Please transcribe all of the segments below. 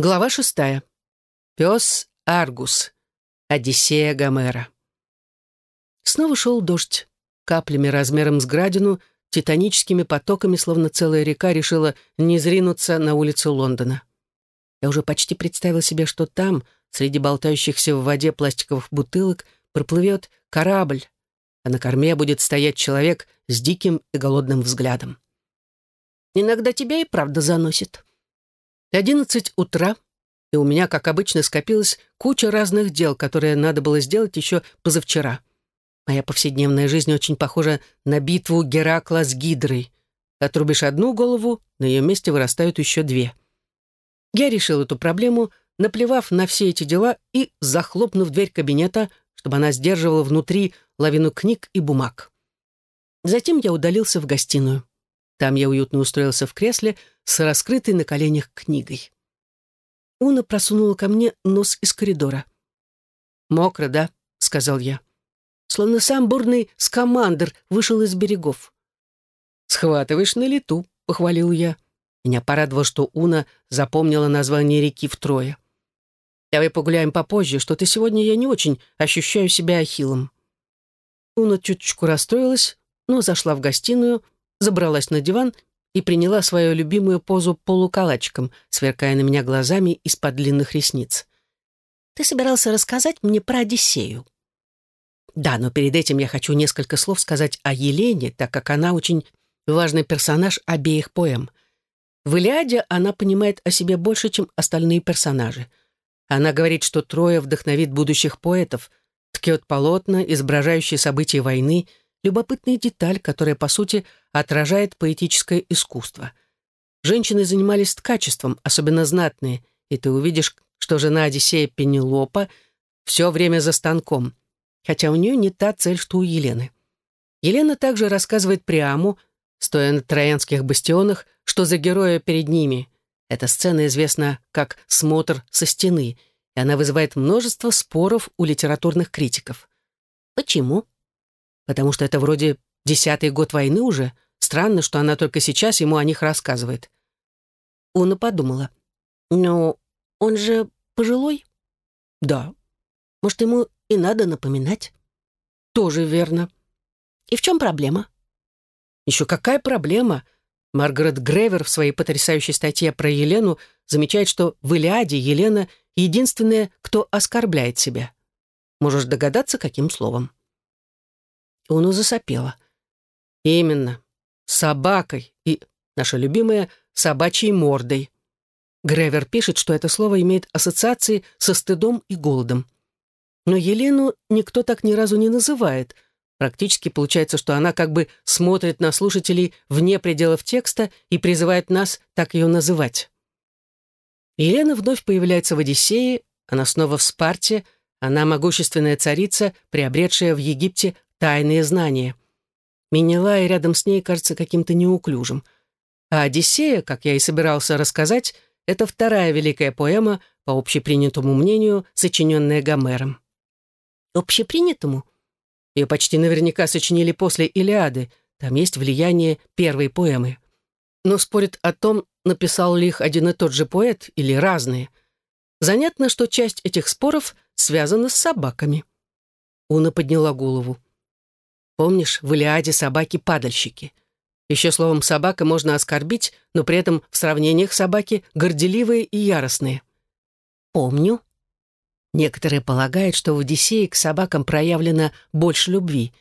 Глава шестая. Пес Аргус. Одиссея Гомера. Снова шел дождь. Каплями размером с градину, титаническими потоками, словно целая река решила не зринуться на улицу Лондона. Я уже почти представил себе, что там, среди болтающихся в воде пластиковых бутылок, проплывет корабль, а на корме будет стоять человек с диким и голодным взглядом. Иногда тебя и правда заносит. Одиннадцать утра, и у меня, как обычно, скопилась куча разных дел, которые надо было сделать еще позавчера. Моя повседневная жизнь очень похожа на битву Геракла с Гидрой. Отрубишь одну голову, на ее месте вырастают еще две. Я решил эту проблему, наплевав на все эти дела и захлопнув дверь кабинета, чтобы она сдерживала внутри лавину книг и бумаг. Затем я удалился в гостиную. Там я уютно устроился в кресле с раскрытой на коленях книгой. Уна просунула ко мне нос из коридора. «Мокро, да?» — сказал я. Словно сам бурный скамандр вышел из берегов. «Схватываешь на лету», — похвалил я. Меня порадовало, что Уна запомнила название реки втрое. «Давай погуляем попозже, что-то сегодня я не очень ощущаю себя ахиллом». Уна чуточку расстроилась, но зашла в гостиную, забралась на диван и приняла свою любимую позу полукалачком, сверкая на меня глазами из-под длинных ресниц. «Ты собирался рассказать мне про Одиссею?» «Да, но перед этим я хочу несколько слов сказать о Елене, так как она очень важный персонаж обеих поэм. В «Илиаде» она понимает о себе больше, чем остальные персонажи. Она говорит, что Троя вдохновит будущих поэтов, ткет полотна, изображающие события войны — любопытная деталь, которая, по сути, отражает поэтическое искусство. Женщины занимались ткачеством, особенно знатные, и ты увидишь, что жена Одиссея Пенелопа все время за станком, хотя у нее не та цель, что у Елены. Елена также рассказывает Приаму, стоя на троянских бастионах, что за героя перед ними. Эта сцена известна как «смотр со стены», и она вызывает множество споров у литературных критиков. Почему? Потому что это вроде десятый год войны уже. Странно, что она только сейчас ему о них рассказывает. Уна подумала. «Ну, он же пожилой?» «Да. Может, ему и надо напоминать?» «Тоже верно». «И в чем проблема?» «Еще какая проблема?» Маргарет Гревер в своей потрясающей статье про Елену замечает, что в Илиаде Елена единственная, кто оскорбляет себя. Можешь догадаться, каким словом? Уну засопела. «Именно. Собакой и, наша любимая, собачьей мордой». Гревер пишет, что это слово имеет ассоциации со стыдом и голодом. Но Елену никто так ни разу не называет. Практически получается, что она как бы смотрит на слушателей вне пределов текста и призывает нас так ее называть. Елена вновь появляется в «Одиссее», она снова в Спарте, она могущественная царица, приобретшая в Египте тайные знания. Менелай рядом с ней кажется каким-то неуклюжим. А «Одиссея», как я и собирался рассказать, это вторая великая поэма, по общепринятому мнению, сочиненная Гомером. Общепринятому? Ее почти наверняка сочинили после «Илиады», там есть влияние первой поэмы. Но спорят о том, написал ли их один и тот же поэт или разные. Занятно, что часть этих споров связана с собаками. Уна подняла голову. Помнишь, в Илиаде собаки-падальщики? Еще словом «собака» можно оскорбить, но при этом в сравнениях собаки горделивые и яростные. Помню. Некоторые полагают, что в «Одиссее» к собакам проявлено больше любви.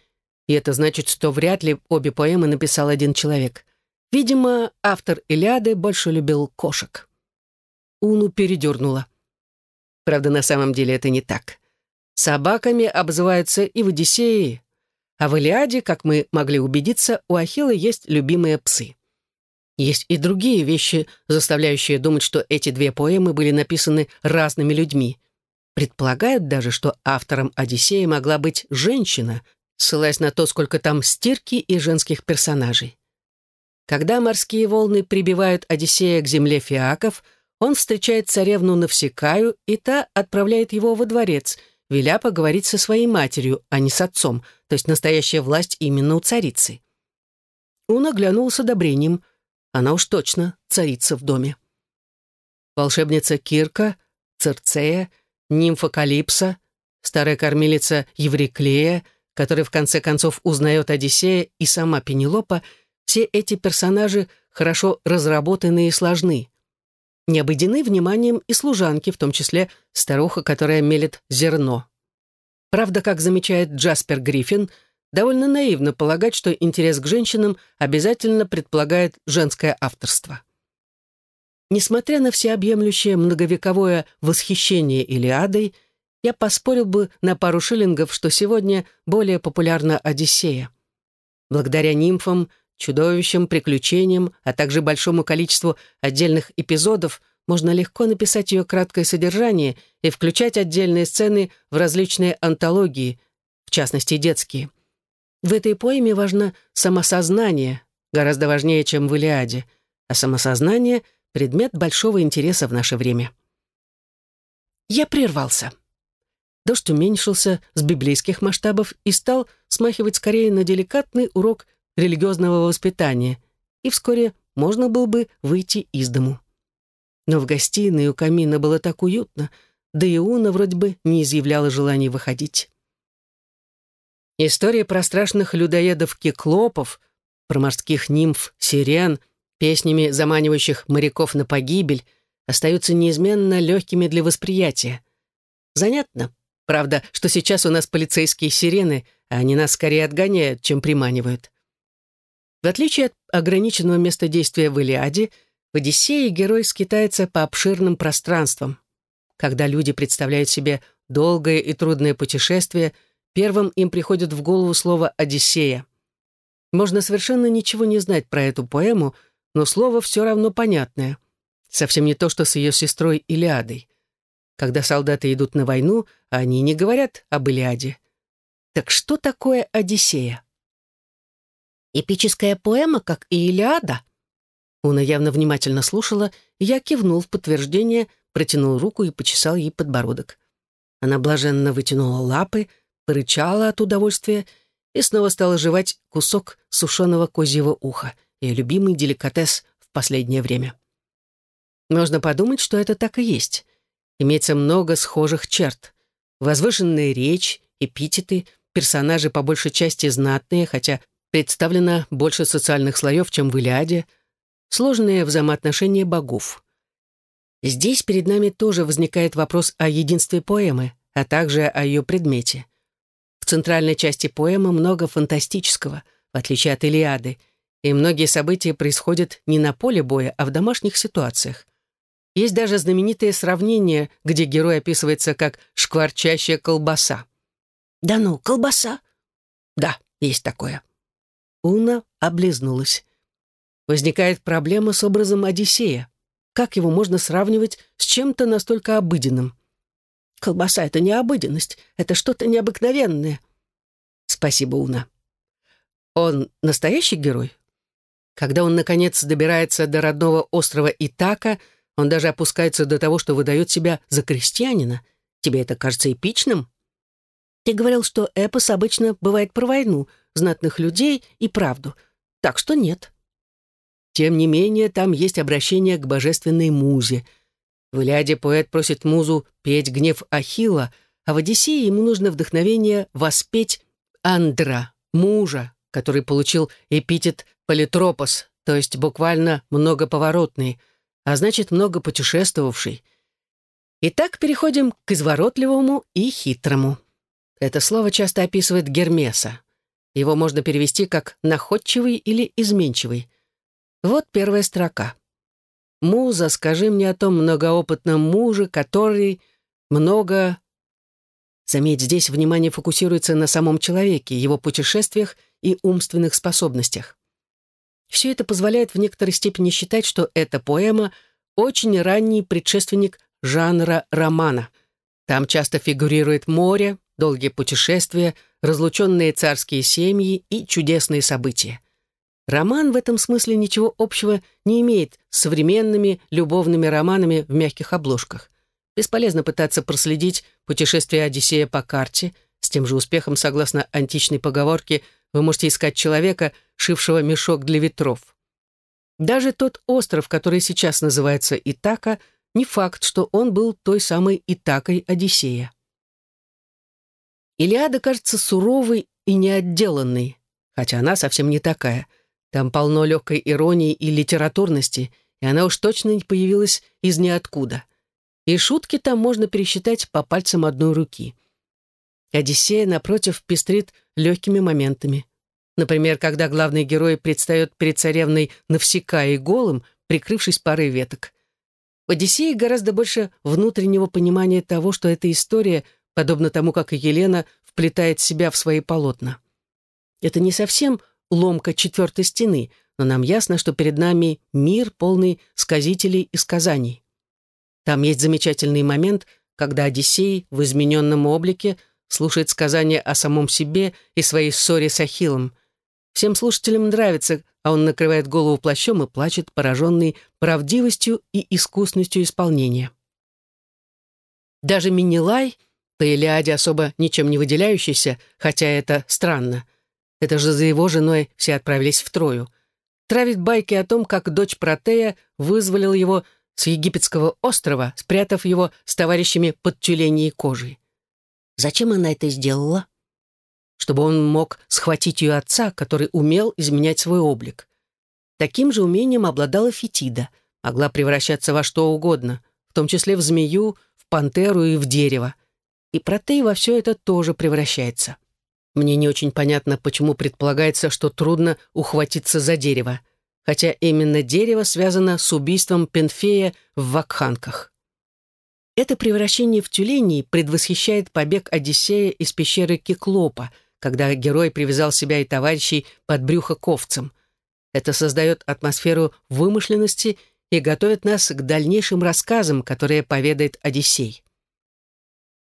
И это значит, что вряд ли обе поэмы написал один человек. Видимо, автор «Илиады» больше любил кошек. Уну передернула. Правда, на самом деле это не так. Собаками обзываются и в «Одиссее», а в Илиаде, как мы могли убедиться, у Ахилла есть любимые псы. Есть и другие вещи, заставляющие думать, что эти две поэмы были написаны разными людьми. Предполагают даже, что автором «Одиссея» могла быть женщина, ссылаясь на то, сколько там стирки и женских персонажей. Когда морские волны прибивают Одиссея к земле Фиаков, он встречает царевну Навсекаю, и та отправляет его во дворец — веля поговорить со своей матерью, а не с отцом, то есть настоящая власть именно у царицы. Он оглянул с одобрением. Она уж точно царица в доме. волшебница Кирка, Церцея, нимфа Калипса, старая кормилица Евриклея, которая в конце концов узнает Одиссея и сама Пенелопа, все эти персонажи хорошо разработаны и сложны. Не обойдены вниманием и служанки, в том числе старуха, которая мелет зерно. Правда, как замечает Джаспер Гриффин, довольно наивно полагать, что интерес к женщинам обязательно предполагает женское авторство. Несмотря на всеобъемлющее многовековое восхищение Илиадой, я поспорил бы на пару шиллингов, что сегодня более популярна Одиссея. Благодаря нимфам, чудовищам, приключениям, а также большому количеству отдельных эпизодов можно легко написать ее краткое содержание и включать отдельные сцены в различные антологии, в частности, детские. В этой поэме важно самосознание, гораздо важнее, чем в Илиаде, а самосознание — предмет большого интереса в наше время. Я прервался. Дождь уменьшился с библейских масштабов и стал смахивать скорее на деликатный урок религиозного воспитания, и вскоре можно было бы выйти из дому. Но в гостиной у камина было так уютно, да и Уна вроде бы не изъявляла желания выходить. История про страшных людоедов-кеклопов, про морских нимф, сирен — песнями заманивающих моряков на погибель, остаются неизменно легкими для восприятия. Занятно, правда, что сейчас у нас полицейские сирены, а они нас скорее отгоняют, чем приманивают. В отличие от ограниченного места действия в Илиаде, в Одиссее герой скитается по обширным пространствам. Когда люди представляют себе долгое и трудное путешествие, первым им приходит в голову слово «Одиссея». Можно совершенно ничего не знать про эту поэму, но слово все равно понятное. Совсем не то, что с ее сестрой Илиадой. Когда солдаты идут на войну, они не говорят об Илиаде. Так что такое Одиссея? Эпическая поэма, как и Илиада? Уна явно внимательно слушала, и я кивнул в подтверждение, протянул руку и почесал ей подбородок. Она блаженно вытянула лапы, порычала от удовольствия и снова стала жевать кусок сушеного козьего уха — ее любимый деликатес в последнее время. Можно подумать, что это так и есть. Имеется много схожих черт. Возвышенная речь, эпитеты, персонажи по большей части знатные, хотя представлено больше социальных слоев, чем в Илиаде, сложные взаимоотношения богов. Здесь перед нами тоже возникает вопрос о единстве поэмы, а также о ее предмете. В центральной части поэмы много фантастического, в отличие от Илиады, и многие события происходят не на поле боя, а в домашних ситуациях. Есть даже знаменитое сравнение, где герой описывается как «шкварчащая колбаса». «Да ну, колбаса?» «Да, есть такое». Уна облизнулась. Возникает проблема с образом Одиссея. Как его можно сравнивать с чем-то настолько обыденным? Колбаса — это не обыденность, это что-то необыкновенное. Спасибо, Уна. Он настоящий герой? Когда он, наконец, добирается до родного острова Итака, он даже опускается до того, что выдает себя за крестьянина. Тебе это кажется эпичным? Ты говорил, что эпос обычно бывает про войну, знатных людей и правду. Так что нет. Тем не менее, там есть обращение к божественной музе. В Илиаде поэт просит музу петь гнев Ахилла, а в Одиссее ему нужно вдохновение воспеть Андра, мужа, который получил эпитет политропос, то есть буквально многоповоротный, а значит, много путешествовавший. Итак, переходим к изворотливому и хитрому. Это слово часто описывает Гермеса. Его можно перевести как «находчивый» или «изменчивый». Вот первая строка. «Муза, скажи мне о том многоопытном муже, который много...» Заметь, здесь внимание фокусируется на самом человеке, его путешествиях и умственных способностях. Все это позволяет в некоторой степени считать, что эта поэма — очень ранний предшественник жанра романа. Там часто фигурирует море, долгие путешествия, разлученные царские семьи и чудесные события. Роман в этом смысле ничего общего не имеет с современными любовными романами в мягких обложках. Бесполезно пытаться проследить путешествие Одиссея по карте, с тем же успехом, согласно античной поговорке – вы можете искать человека, шившего мешок для ветров. Даже тот остров, который сейчас называется Итака, не факт, что он был той самой Итакой Одиссея. Илиада кажется суровой и неотделанной, хотя она совсем не такая. Там полно легкой иронии и литературности, и она уж точно не появилась из ниоткуда. И шутки там можно пересчитать по пальцам одной руки. Одиссея, напротив, пестрит легкими моментами. Например, когда главный герой предстает перед царевной навсека и голым, прикрывшись парой веток. В «Одиссее» гораздо больше внутреннего понимания того, что эта история, подобно тому, как Елена, вплетает себя в свои полотна. Это не совсем ломка четвертой стены, но нам ясно, что перед нами мир, полный сказителей и сказаний. Там есть замечательный момент, когда Одиссей в измененном облике слушает сказания о самом себе и своей ссоре с Ахиллом – Всем слушателям нравится, а он накрывает голову плащом и плачет, пораженный правдивостью и искусностью исполнения. Даже Минилай, по Илиаде особо ничем не выделяющийся, хотя это странно. Это же за его женой все отправились в Трою. Травит байки о том, как дочь Протея вызволила его с египетского острова, спрятав его с товарищами под тюленей кожей. Зачем она это сделала? чтобы он мог схватить ее отца, который умел изменять свой облик. Таким же умением обладала Фетида, могла превращаться во что угодно, в том числе в змею, в пантеру и в дерево. И Протей во все это тоже превращается. Мне не очень понятно, почему предполагается, что трудно ухватиться за дерево, хотя именно дерево связано с убийством Пенфея в Вакханках. Это превращение в тюленей предвосхищает побег Одиссея из пещеры Киклопа — когда герой привязал себя и товарищей под брюхо ковцем. Это создает атмосферу вымышленности и готовит нас к дальнейшим рассказам, которые поведает Одиссей.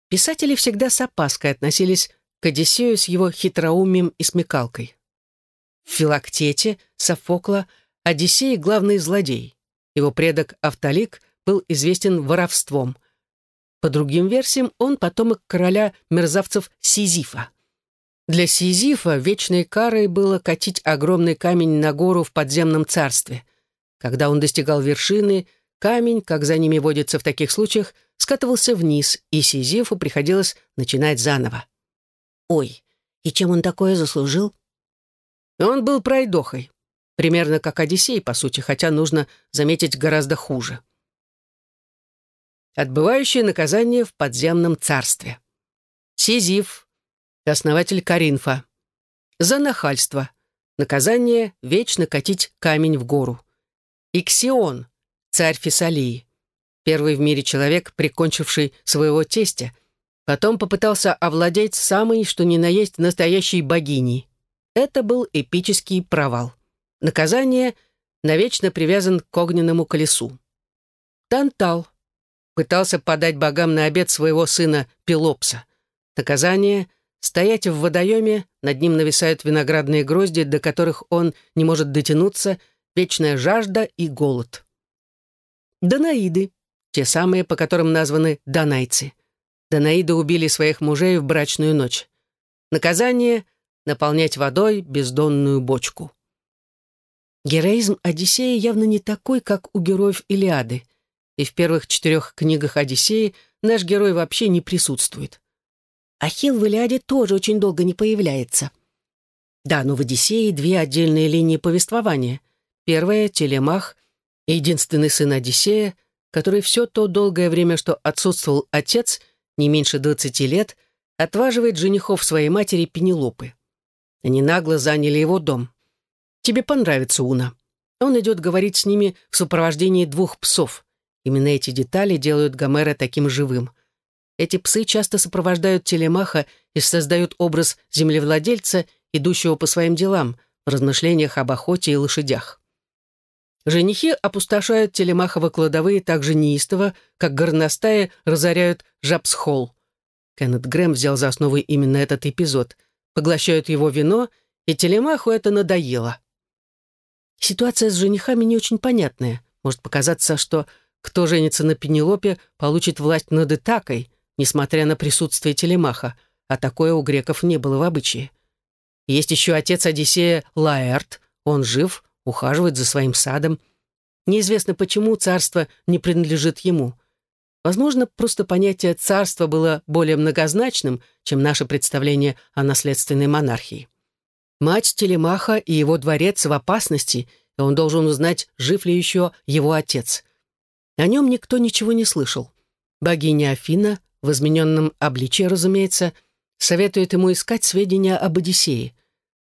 Писатели всегда с опаской относились к Одиссею с его хитроумием и смекалкой. В Филактете, Софокла, Одиссей — главный злодей. Его предок Автолик был известен воровством. По другим версиям, он потомок короля мерзавцев Сизифа. Для Сизифа вечной карой было катить огромный камень на гору в подземном царстве. Когда он достигал вершины, камень, как за ними водится в таких случаях, скатывался вниз, и Сизифу приходилось начинать заново. Ой, и чем он такое заслужил? Он был пройдохой. Примерно как Одиссей, по сути, хотя нужно заметить гораздо хуже. Отбывающее наказание в подземном царстве. Сизиф, основатель Каринфа. За нахальство. Наказание — вечно катить камень в гору. Иксион, царь Фессалии. Первый в мире человек, прикончивший своего тестя, потом попытался овладеть самой, что ни на есть, настоящей богиней. Это был эпический провал. Наказание — навечно привязан к огненному колесу. Тантал пытался подать богам на обед своего сына Пелопса. Наказание Стоять в водоеме, над ним нависают виноградные грозди, до которых он не может дотянуться, вечная жажда и голод. Данаиды, те самые, по которым названы данайцы. Данаиды убили своих мужей в брачную ночь. Наказание — наполнять водой бездонную бочку. Героизм Одиссея явно не такой, как у героев Илиады, и в первых четырех книгах Одиссеи наш герой вообще не присутствует. Ахилл в Илиаде тоже очень долго не появляется. Да, но в «Одиссее» две отдельные линии повествования. Первая — Телемах, единственный сын Одиссея, который все то долгое время, что отсутствовал отец, не меньше двадцати лет, отваживает женихов своей матери Пенелопы. Они нагло заняли его дом. Тебе понравится Уна. Он идет говорить с ними в сопровождении двух псов. Именно эти детали делают Гомера таким живым. Эти псы часто сопровождают телемаха и создают образ землевладельца, идущего по своим делам, в размышлениях об охоте и лошадях. Женихи опустошают телемаховы кладовые так же неистово, как горностаи разоряют Жабсхолл. Кеннет Грэм взял за основу именно этот эпизод. Поглощают его вино, и телемаху это надоело. Ситуация с женихами не очень понятная. Может показаться, что кто женится на Пенелопе, получит власть над Итакой, несмотря на присутствие телемаха, а такое у греков не было в обычае. Есть еще отец Одиссея Лаэрт, он жив, ухаживает за своим садом. Неизвестно, почему царство не принадлежит ему. Возможно, просто понятие царства было более многозначным, чем наше представление о наследственной монархии. Мать Телемаха и его дворец в опасности, и он должен узнать, жив ли еще его отец. О нем никто ничего не слышал. Богиня Афина, в измененном обличье, разумеется, советует ему искать сведения об Одиссее.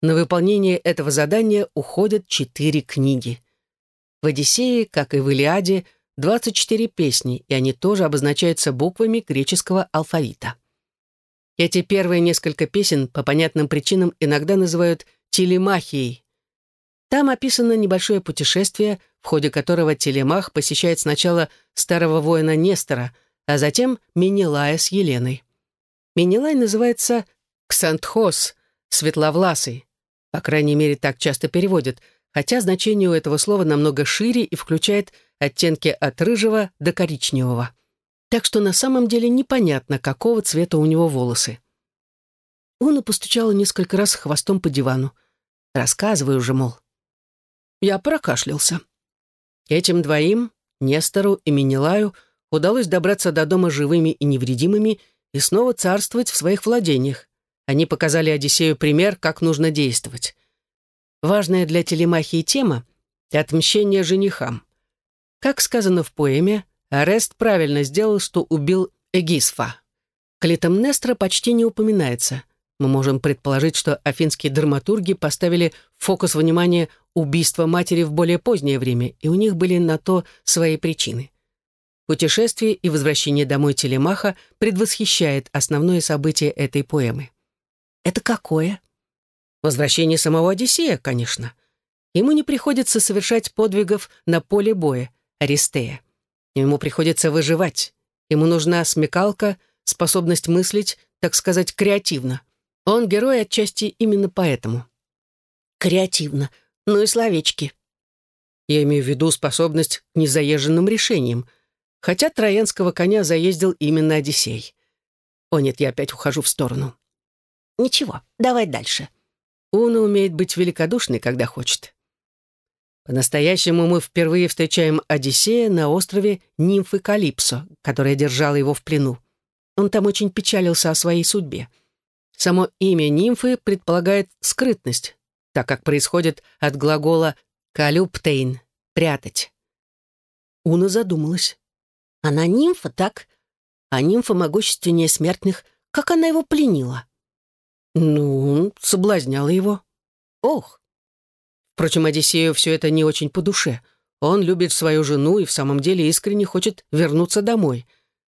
На выполнение этого задания уходят четыре книги. В «Одиссее», как и в «Илиаде», 24 песни, и они тоже обозначаются буквами греческого алфавита. Эти первые несколько песен по понятным причинам иногда называют телемахией. Там описано небольшое путешествие, в ходе которого Телемах посещает сначала старого воина Нестора, а затем Менелая с Еленой. Менелай называется Ксантхос, светловласый. По крайней мере, так часто переводят, хотя значение у этого слова намного шире и включает оттенки от рыжего до коричневого. Так что на самом деле непонятно, какого цвета у него волосы. Уна постучала несколько раз хвостом по дивану. «Рассказывай уже, мол». Я прокашлялся. Этим двоим, Нестору и Менелаю, удалось добраться до дома живыми и невредимыми и снова царствовать в своих владениях. Они показали Одиссею пример, как нужно действовать. Важная для телемахии тема — отмщение женихам. Как сказано в поэме, Арест правильно сделал, что убил Эгисфа. Клитомнестра почти не упоминается. Мы можем предположить, что афинские драматурги поставили фокус внимания убийство матери в более позднее время, и у них были на то свои причины. Путешествие и возвращение домой Телемаха предвосхищает основное событие этой поэмы. Это какое? Возвращение самого Одиссея, конечно. Ему не приходится совершать подвигов на поле боя, Аристея. Ему приходится выживать. Ему нужна смекалка, способность мыслить, так сказать, креативно. Он герой отчасти именно поэтому. Креативно. Ну и словечки. Я имею в виду способность к незаезженным решениям — Хотя троянского коня заездил именно Одиссей. О нет, я опять ухожу в сторону. Ничего, давай дальше. Уна умеет быть великодушной, когда хочет. По-настоящему мы впервые встречаем Одиссея на острове нимфы Калипсо, которая держала его в плену. Он там очень печалился о своей судьбе. Само имя нимфы предполагает скрытность, так как происходит от глагола «калюптейн» — «прятать». Уна задумалась. Она нимфа, так? А нимфа могущественнее смертных. Как она его пленила? Ну, соблазняла его. Ох! Впрочем, Одиссею все это не очень по душе. Он любит свою жену и в самом деле искренне хочет вернуться домой.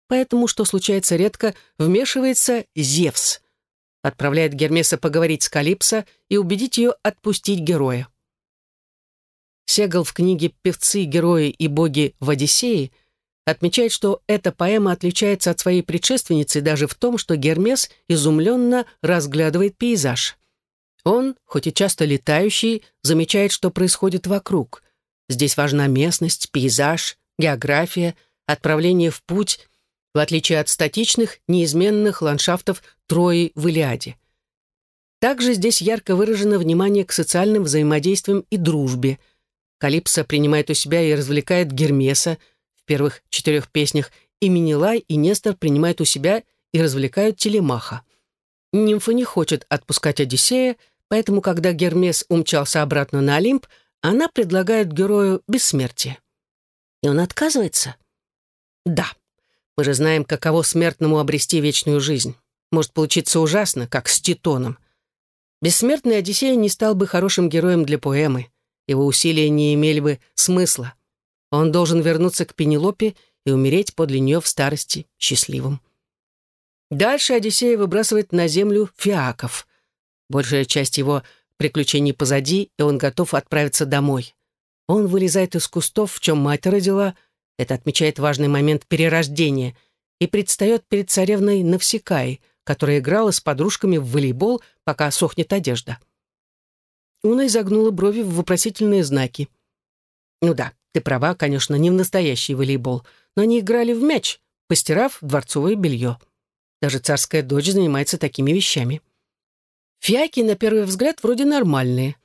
Поэтому, что случается редко, вмешивается Зевс. Отправляет Гермеса поговорить с Калипсо и убедить ее отпустить героя. Сегал в книге «Певцы, герои и боги в Одиссее» отмечает, что эта поэма отличается от своей предшественницы даже в том, что Гермес изумленно разглядывает пейзаж. Он, хоть и часто летающий, замечает, что происходит вокруг. Здесь важна местность, пейзаж, география, отправление в путь, в отличие от статичных, неизменных ландшафтов Трои в Илиаде. Также здесь ярко выражено внимание к социальным взаимодействиям и дружбе. Калипсо принимает у себя и развлекает Гермеса, первых четырех песнях и Минилай, и Нестор принимают у себя и развлекают Телемаха. Нимфа не хочет отпускать Одиссея, поэтому, когда Гермес умчался обратно на Олимп, она предлагает герою бессмертие. И он отказывается? Да. Мы же знаем, каково смертному обрести вечную жизнь. Может получиться ужасно, как с Титоном. Бессмертный Одиссей не стал бы хорошим героем для поэмы. Его усилия не имели бы смысла. Он должен вернуться к Пенелопе и умереть подле нее в старости счастливым. Дальше Одиссея выбрасывает на землю Фиаков. Большая часть его приключений позади, и он готов отправиться домой. Он вылезает из кустов, в чем мать родила, это отмечает важный момент перерождения, и предстает перед царевной Навсекай, которая играла с подружками в волейбол, пока сохнет одежда. Уна изогнула брови в вопросительные знаки. Ну да, ты права, конечно, не в настоящий волейбол, но они играли в мяч, постирав дворцовое белье. Даже царская дочь занимается такими вещами. Фиаки, на первый взгляд, вроде нормальные.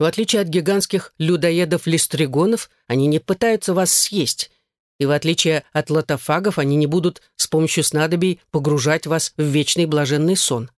В отличие от гигантских людоедов-листригонов, они не пытаются вас съесть. и в отличие от лотофагов они не будут с помощью снадобий погружать вас в вечный блаженный сон.